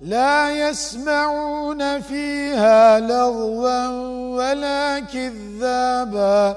لا يسمعون فيها لغوا ولا كذابا